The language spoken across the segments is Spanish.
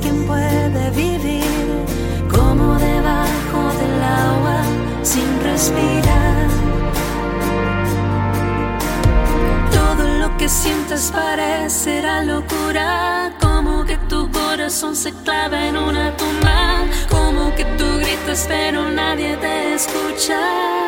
¿quién puede vivir como debajo del agua sin respirar? Todo lo que sientes parecerá locura, como que tu corazón se clava en una tumba, como que tú gritas pero nadie te escucha.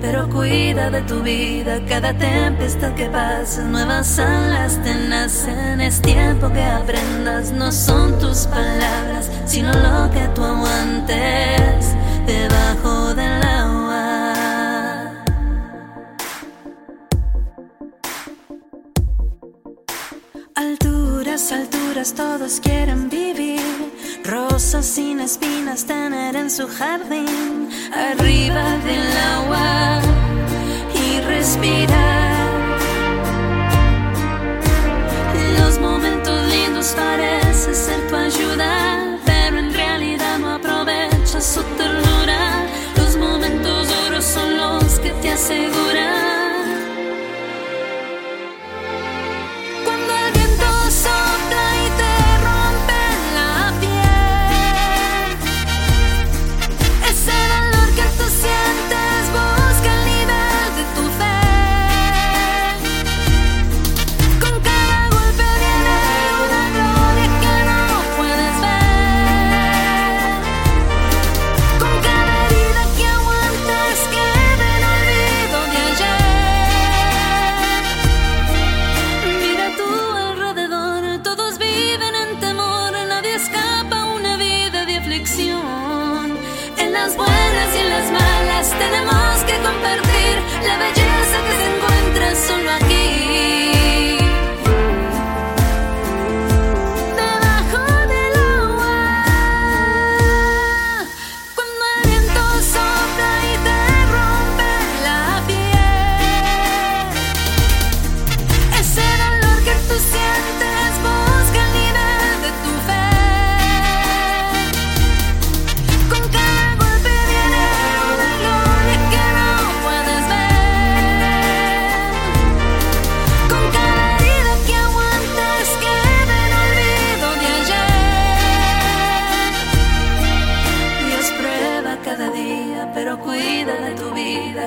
Pero cuida de tu vida. Cada tempestad que pasa, nuevas alas te nacen. Es tiempo que aprendas, no son tus palabras, sino lo que tú aguantes debajo del agua. Alturas, alturas, todos quieren vivir. Rosas sin espinas tener en su jardín. Arriba del agua y respirar.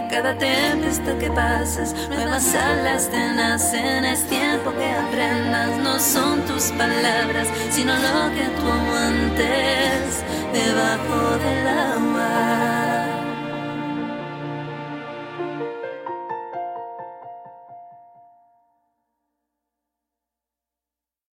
Cada tempestad que pasas, nuevas alas te nacen. Es tiempo que aprendas, no son tus palabras, sino lo que tú aguantes debajo del agua.